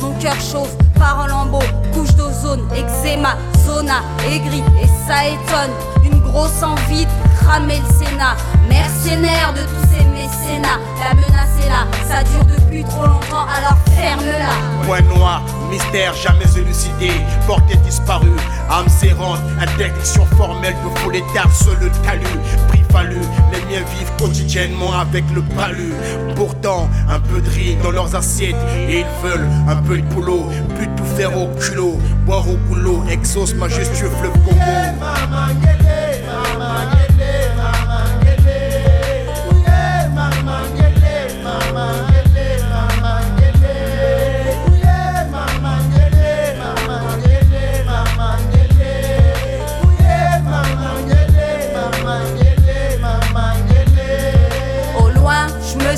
mon cœur chauffe, part en lambeaux, couche d'ozone, eczéma, zona, aigri, et ça étonne. Une grosse envie de cramer le Sénat, mercenaire de tous ces mécénats. La menace est là, ça dure depuis trop longtemps, alors ferme-la. Point noir, mystère jamais élucidé, portée disparue âme serrante, interdiction formelle de fouler seul le talus. Prix fallu, les miens vivent quotidiennement avec le palu. Pourtant, un peu de riz dans leurs assiettes et ils veulent un peu de boulot, plus de tout faire au culot, boire au boulot, exauce majestueux fleuve Congo.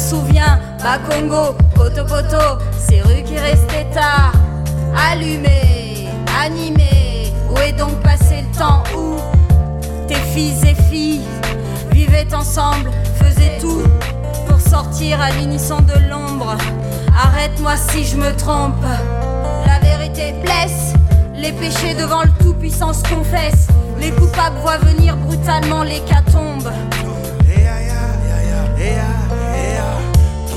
Souviens, Congo, poto poto, ces rues qui restaient tard, allumées, animées. Où est donc passé le temps où tes fils et filles vivaient ensemble, faisaient tout pour sortir à l'unisson de l'ombre. Arrête-moi si je me trompe. La vérité blesse, les péchés devant le Tout-Puissant se confessent. Les coupables voient venir brutalement l'hécatombe.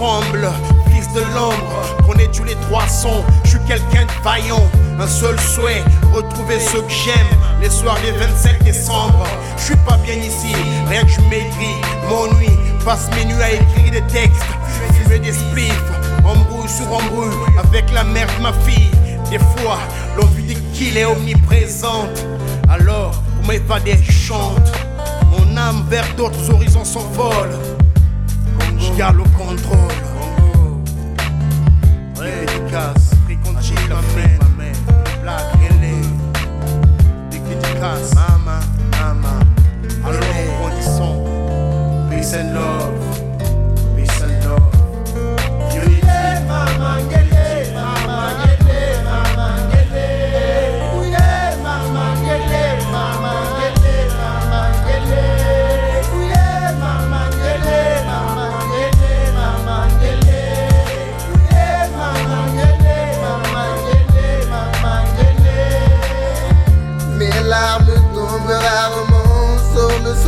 Fils de l'ombre, connais-tu les trois sons Je suis quelqu'un de vaillant, un seul souhait, retrouver ceux que j'aime. Les soirs des 27 décembre, je suis pas bien ici, rien que je maigris, m'ennuie, passe mes nuits à écrire des textes, fumer des spliffs, embrouille sur embrouille avec la mère de ma fille. Des fois, l'envie de kill est omniprésente. Alors, pour m'évader, je chante. Mon âme vers d'autres horizons s'envole. Je garde le contrôle.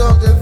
Mes